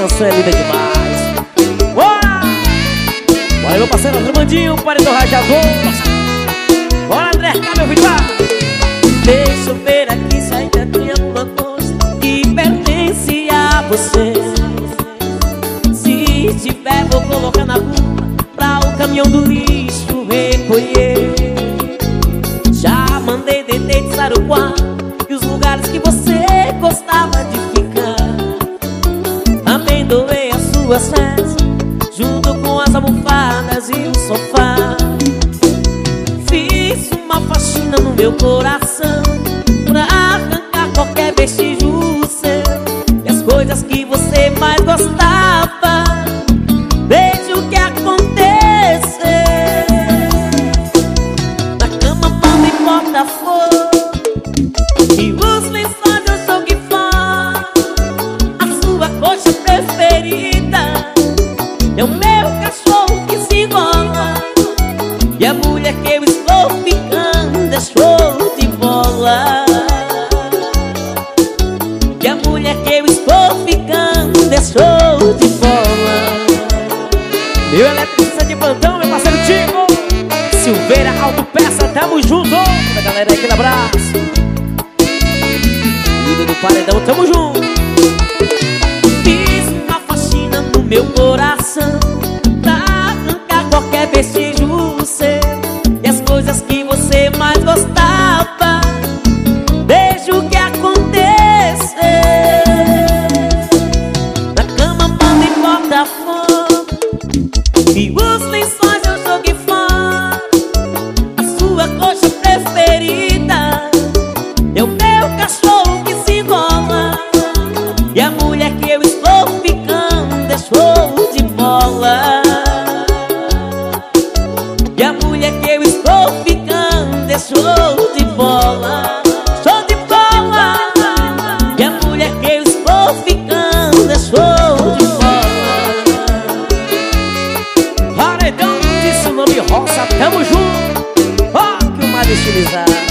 Canção é linda demais. Bora! Bora meu parceiro André Mandinho, paredão rajador. Bora André, cá meu filho, Deixa eu ver aqui se ainda tem alguma coisa Que pertence a você. Se tiver vou colocar na rua Pra o caminhão do lixo recolher. Já mandei deitei de Saruquá E suas festas Junto com as almofadas e o sofá. Fiz uma faxina no meu coração Pra arrancar qualquer vestígio seu E as coisas que você mais gostava. Veja o que aconteceu. Na cama, pão e porta-fogo E os lençóis eu joguei fora A sua coxa estou ficando show de bola. Meu eletricista de plantão, meu parceiro Tico. Silveira Autopeça, tamo junto. Toda a galera aquele abraço. Líder do paredão, tamo junto show de bola. E a mulher que eu estou ficando é show tamo junto. Ó, que o mais estilizado